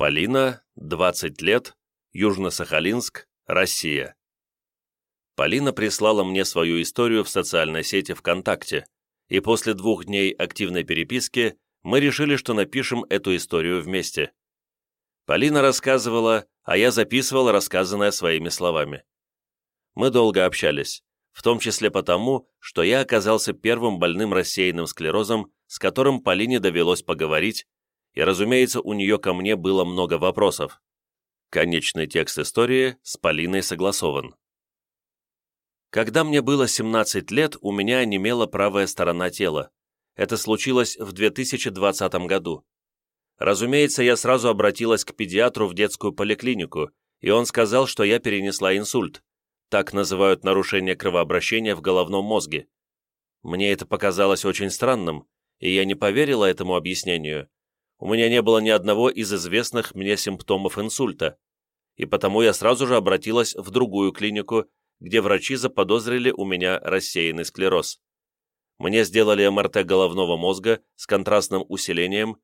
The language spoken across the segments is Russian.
Полина, 20 лет, Южно-Сахалинск, Россия. Полина прислала мне свою историю в социальной сети ВКонтакте, и после двух дней активной переписки мы решили, что напишем эту историю вместе. Полина рассказывала, а я записывал рассказанное своими словами. Мы долго общались, в том числе потому, что я оказался первым больным рассеянным склерозом, с которым Полине довелось поговорить, и, разумеется, у нее ко мне было много вопросов. Конечный текст истории с Полиной согласован. Когда мне было 17 лет, у меня онемела правая сторона тела. Это случилось в 2020 году. Разумеется, я сразу обратилась к педиатру в детскую поликлинику, и он сказал, что я перенесла инсульт. Так называют нарушение кровообращения в головном мозге. Мне это показалось очень странным, и я не поверила этому объяснению, у меня не было ни одного из известных мне симптомов инсульта, и потому я сразу же обратилась в другую клинику, где врачи заподозрили у меня рассеянный склероз. Мне сделали МРТ головного мозга с контрастным усилением,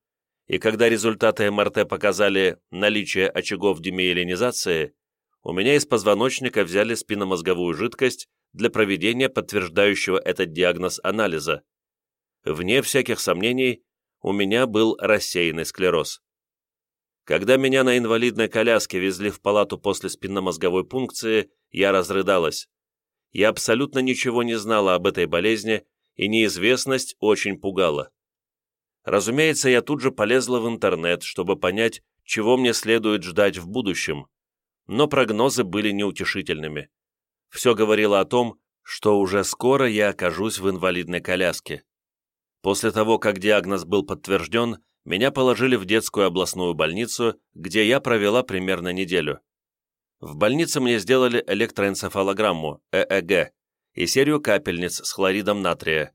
и когда результаты МРТ показали наличие очагов демиелинизации, у меня из позвоночника взяли спинномозговую жидкость для проведения подтверждающего этот диагноз анализа. Вне всяких сомнений, у меня был рассеянный склероз. Когда меня на инвалидной коляске везли в палату после спинномозговой пункции, я разрыдалась. Я абсолютно ничего не знала об этой болезни, и неизвестность очень пугала. Разумеется, я тут же полезла в интернет, чтобы понять, чего мне следует ждать в будущем. Но прогнозы были неутешительными. Все говорило о том, что уже скоро я окажусь в инвалидной коляске. После того, как диагноз был подтвержден, меня положили в детскую областную больницу, где я провела примерно неделю. В больнице мне сделали электроэнцефалограмму, ЭЭГ, и серию капельниц с хлоридом натрия,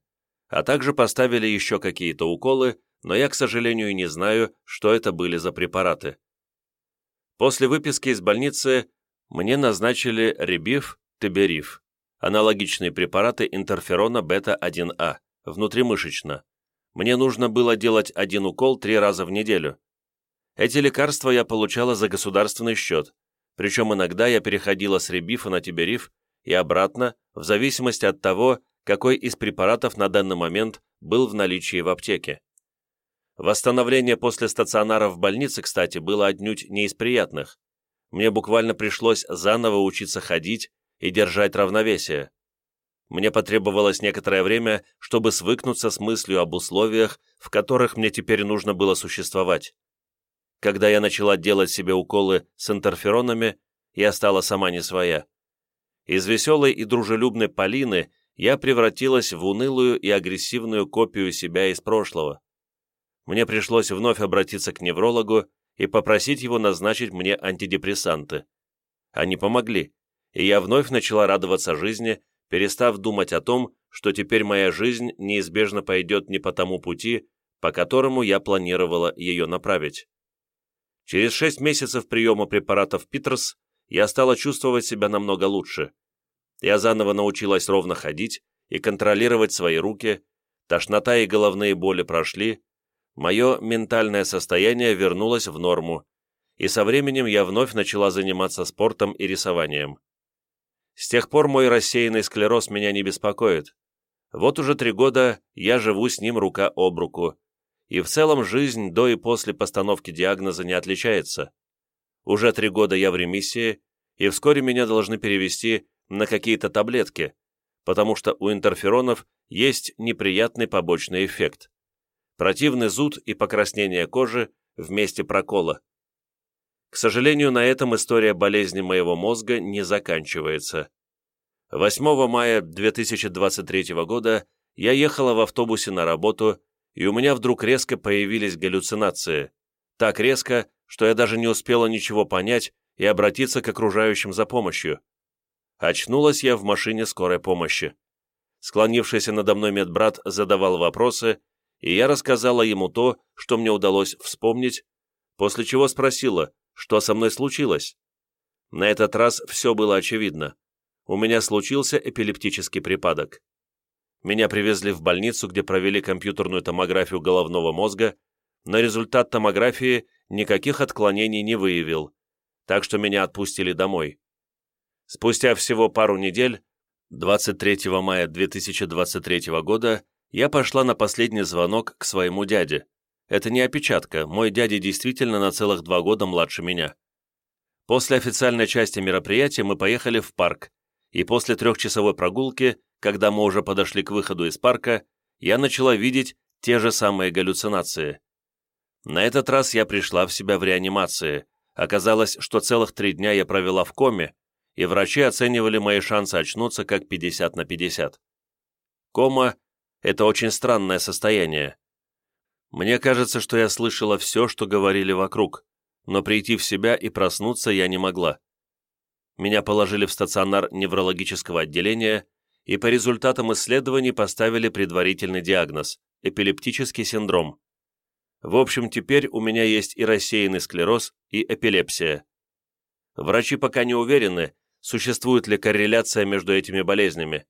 а также поставили еще какие-то уколы, но я, к сожалению, не знаю, что это были за препараты. После выписки из больницы мне назначили ребиф, тебериф, аналогичные препараты интерферона бета-1А внутримышечно. Мне нужно было делать один укол три раза в неделю. Эти лекарства я получала за государственный счет, причем иногда я переходила с ребифа на тибериф и обратно, в зависимости от того, какой из препаратов на данный момент был в наличии в аптеке. Восстановление после стационара в больнице, кстати, было отнюдь не из приятных. Мне буквально пришлось заново учиться ходить и держать равновесие. Мне потребовалось некоторое время, чтобы свыкнуться с мыслью об условиях, в которых мне теперь нужно было существовать. Когда я начала делать себе уколы с интерферонами, я стала сама не своя. Из веселой и дружелюбной Полины я превратилась в унылую и агрессивную копию себя из прошлого. Мне пришлось вновь обратиться к неврологу и попросить его назначить мне антидепрессанты. Они помогли, и я вновь начала радоваться жизни, перестав думать о том, что теперь моя жизнь неизбежно пойдет не по тому пути, по которому я планировала ее направить. Через шесть месяцев приема препаратов Питерс я стала чувствовать себя намного лучше. Я заново научилась ровно ходить и контролировать свои руки, тошнота и головные боли прошли, мое ментальное состояние вернулось в норму, и со временем я вновь начала заниматься спортом и рисованием. С тех пор мой рассеянный склероз меня не беспокоит. Вот уже три года я живу с ним рука об руку. И в целом жизнь до и после постановки диагноза не отличается. Уже три года я в ремиссии, и вскоре меня должны перевести на какие-то таблетки, потому что у интерферонов есть неприятный побочный эффект. Противный зуд и покраснение кожи в месте прокола. К сожалению, на этом история болезни моего мозга не заканчивается. 8 мая 2023 года я ехала в автобусе на работу, и у меня вдруг резко появились галлюцинации. Так резко, что я даже не успела ничего понять и обратиться к окружающим за помощью. Очнулась я в машине скорой помощи. Склонившийся надо мной медбрат задавал вопросы, и я рассказала ему то, что мне удалось вспомнить, после чего спросила, что со мной случилось? На этот раз все было очевидно. У меня случился эпилептический припадок. Меня привезли в больницу, где провели компьютерную томографию головного мозга, но результат томографии никаких отклонений не выявил, так что меня отпустили домой. Спустя всего пару недель, 23 мая 2023 года, я пошла на последний звонок к своему дяде. Это не опечатка, мой дядя действительно на целых два года младше меня. После официальной части мероприятия мы поехали в парк, и после трехчасовой прогулки, когда мы уже подошли к выходу из парка, я начала видеть те же самые галлюцинации. На этот раз я пришла в себя в реанимации. Оказалось, что целых три дня я провела в коме, и врачи оценивали мои шансы очнуться как 50 на 50. Кома – это очень странное состояние. Мне кажется, что я слышала все, что говорили вокруг, но прийти в себя и проснуться я не могла. Меня положили в стационар неврологического отделения и по результатам исследований поставили предварительный диагноз – эпилептический синдром. В общем, теперь у меня есть и рассеянный склероз, и эпилепсия. Врачи пока не уверены, существует ли корреляция между этими болезнями,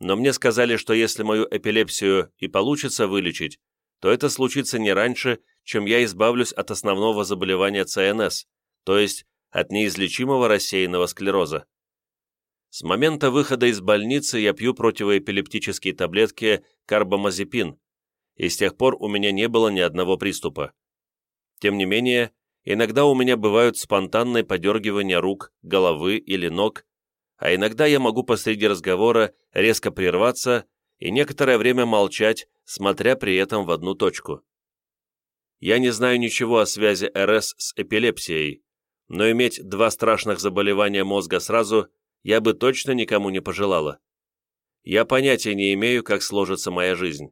но мне сказали, что если мою эпилепсию и получится вылечить, то это случится не раньше, чем я избавлюсь от основного заболевания ЦНС, то есть от неизлечимого рассеянного склероза. С момента выхода из больницы я пью противоэпилептические таблетки карбамазепин, и с тех пор у меня не было ни одного приступа. Тем не менее, иногда у меня бывают спонтанные подергивания рук, головы или ног, а иногда я могу посреди разговора резко прерваться и некоторое время молчать, смотря при этом в одну точку. Я не знаю ничего о связи РС с эпилепсией, но иметь два страшных заболевания мозга сразу я бы точно никому не пожелала. Я понятия не имею, как сложится моя жизнь.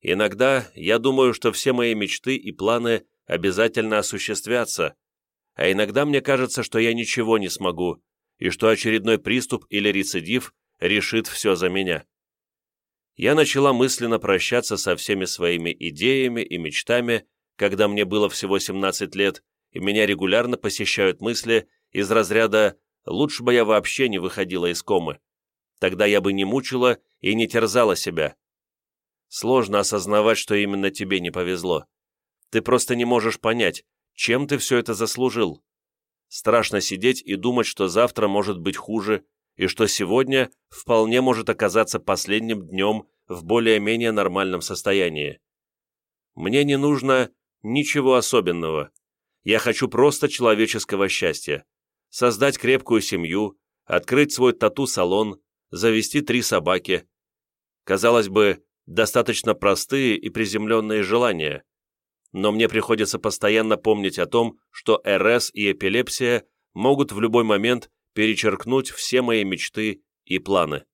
Иногда я думаю, что все мои мечты и планы обязательно осуществятся, а иногда мне кажется, что я ничего не смогу, и что очередной приступ или рецидив решит все за меня. Я начала мысленно прощаться со всеми своими идеями и мечтами, когда мне было всего 17 лет, и меня регулярно посещают мысли из разряда «лучше бы я вообще не выходила из комы». Тогда я бы не мучила и не терзала себя. Сложно осознавать, что именно тебе не повезло. Ты просто не можешь понять, чем ты все это заслужил. Страшно сидеть и думать, что завтра может быть хуже, и что сегодня вполне может оказаться последним днем в более-менее нормальном состоянии. Мне не нужно ничего особенного. Я хочу просто человеческого счастья. Создать крепкую семью, открыть свой тату-салон, завести три собаки. Казалось бы, достаточно простые и приземленные желания, но мне приходится постоянно помнить о том, что РС и эпилепсия могут в любой момент перечеркнуть все мои мечты и планы.